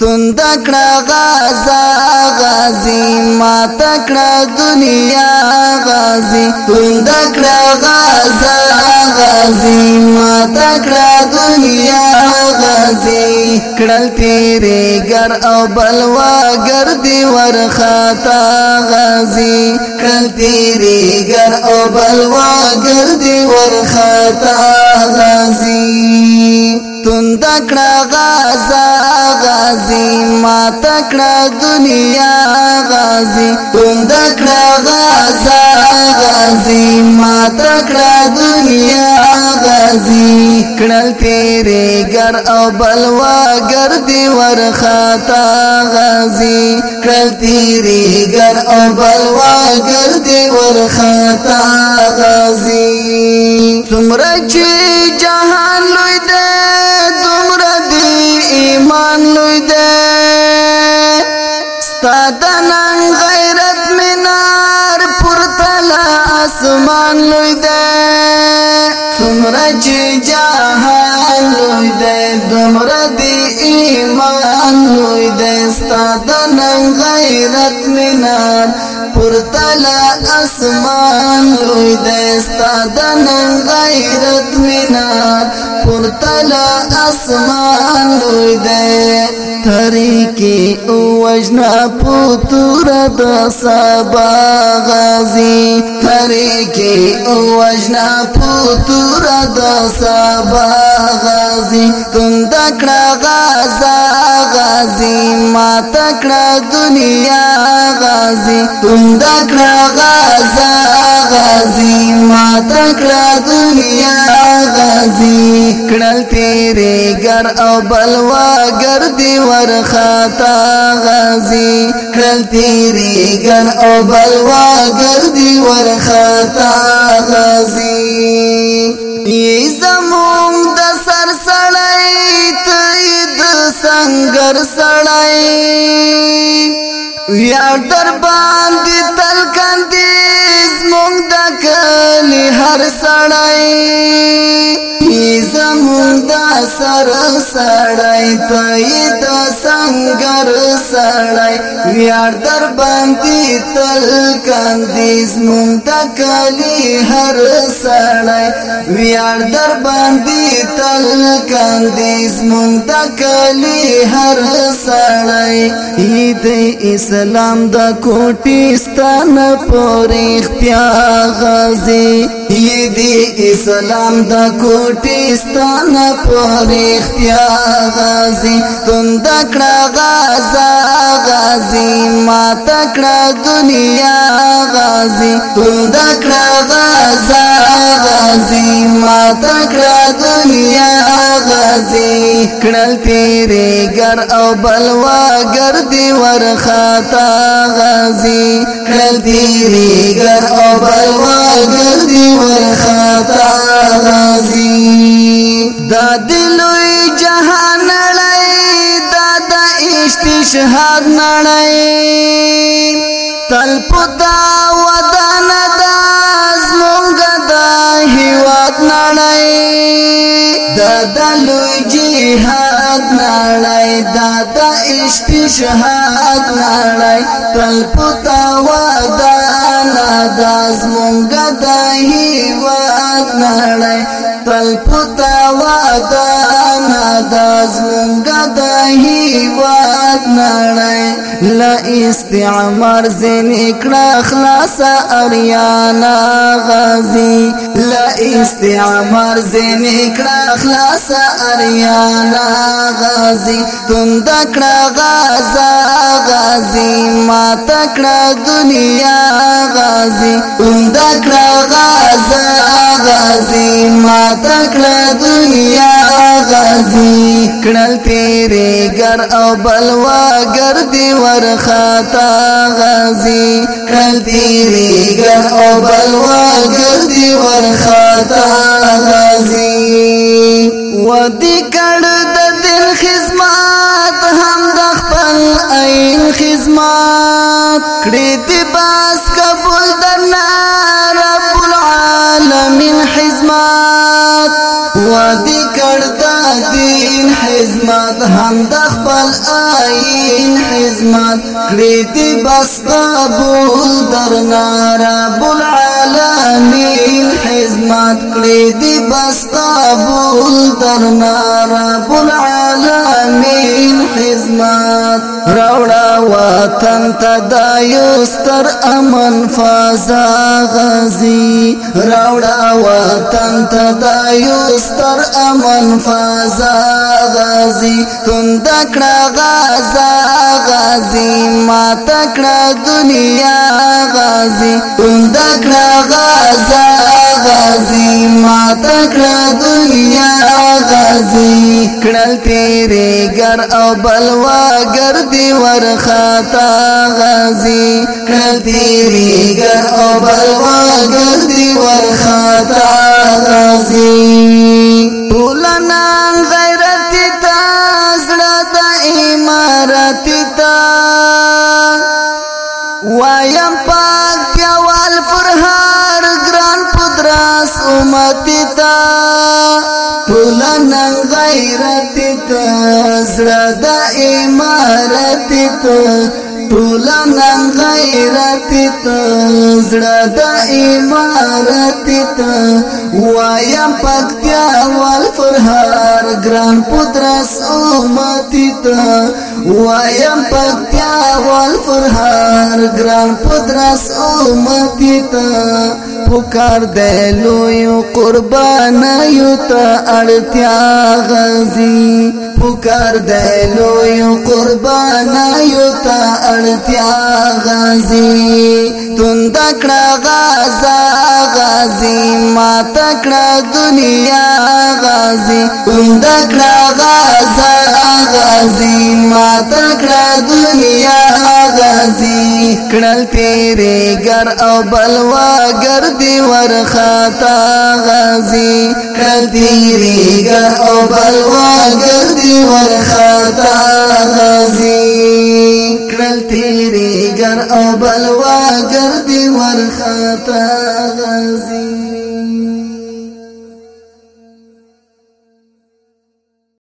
تند کړه غزا غازی ما تکړه دنیا غازی تند کړه غزا غازی ما تکړه دنیا غازی کړل تیرې ګر او بلوا ګر دی ورختا غازی کړل تیرې ګر او بلوا ګر دی ورختا غازی زندکړه غزا غازی ما تکړه دنیا غازی زندکړه غزا غازی ما تکړه دنیا غازی کړل پیری ګر او بلوا ګر دی ورختا غازی کړل پیری ګر او بلوا ګر دی ورختا غازی څومره چې جهان اسمان لوی دی څومره چې جهان لوی دی دومره دی ایمان لوی دی ستا د نن غیرت مینار پرتلا اسمان روی دستا دنن غیرت مینا پرتلا اسمان روی دستا تاریکی وجنا پوتور د سبا غازی تاریکی وجنا پوتور د سبا غازی تند کړه غازا غازی ما تکړه دنیا غازی تم ژوند کړه غزا غازی مات کړه دنیا غازی کړل تیرې ګر او بلوا ګرځي ورختا غازی کړل تیرې ګر او بلوا ګرځي ورختا غازی ای زمون د سر سړی ته د سنگر سړی یار در باندې تل کاندې زمونږ د کلی هر سړی سر سړی توی د سنگر سړی ویار در باندې تل کاندیز مون د کلی هر سړی ویار در باندې تل کاندیز مون د کلی هر سړی د اسلام د کوټستان پورې اختیار غازی د اسلام د کوټستان پورې رښتیا غازی توند کړه غازا غازی ما تکړه دنیا غازی توند کړه غازا غازی ما تکړه دنیا غازی کړل تیرې ګر او بلوا ګرځي ورخاتا غازی کړل تیرې ګر او بلوا ګرځي ورخاتا غازی پیشهاد نړۍ تل پتا ودان د زمونږ د هیواد نړۍ د دلوی جهاد نړۍ د د عشق شهاد نړۍ تل پتا ودان د زمونږ د هیواد نړۍ تل پتا ودان د زمونږ له استعمار زین اکړه خلاص اریانا غازی له استعمار زین اکړه خلاص اریانا غازی توند کړه غازا غازی ما تکړه دنیا غازی توند کړه غازا غازی ما تکړه دنیا غازی کړه تیری گر او بلوا گر دی ور خطا غازی کل تیری گر او بلوا گر دی ور خطا غازی و دی کړ د دل خدمت هم د خپل عین خدمت کړې دی باس قبول درنا رب العالمین خدمت وادي کړ دين حزمات خدمت هم د خپل آئین بس قبول درنا رب حزمات مات کلی دی بستا بول درنا رب العالمین خدمت راوړا وطن تدا یستر امن فضا غزي راوړا وطن تدا یستر امن فازا غزی تن دکڑا غازا غزی ما تکڑا دنیا تن دکڑا کړه غازی ما تکړه دنیا غازی کړل تیرې ګر او بلوا ګردي ورختا غازی کړل تیرې ګر او بلوا ګردي ورختا غازی ټولنا غیرت تا زړه د امارت تا وایم پاک پیوال فرحان گران پدراس امتی تا ټولنه غیرت تا زړه د امارت تا ټولنا غیرت ته زړه د امارت ته وایم پکتیا وال فرهار ګران پدرس امت ته وایم پکتیا وال فرهار ګران پدرس امت ته پکار دې لوی قربان یو ته اړتیا غزي پکار دی لوی قربانا یو تا اړتیا غازی توند کړه غازا غازی ما تکړه دنیا غازی توند کړه غازا غازی ما تکړه دنیا کړل پیری ګر او بلوا ګر دی ورختا غازی کړل پیری ګر او بلوا ګر دی ورختا غازی کړل پیری ګر او بلوا ګر دی ورختا غازی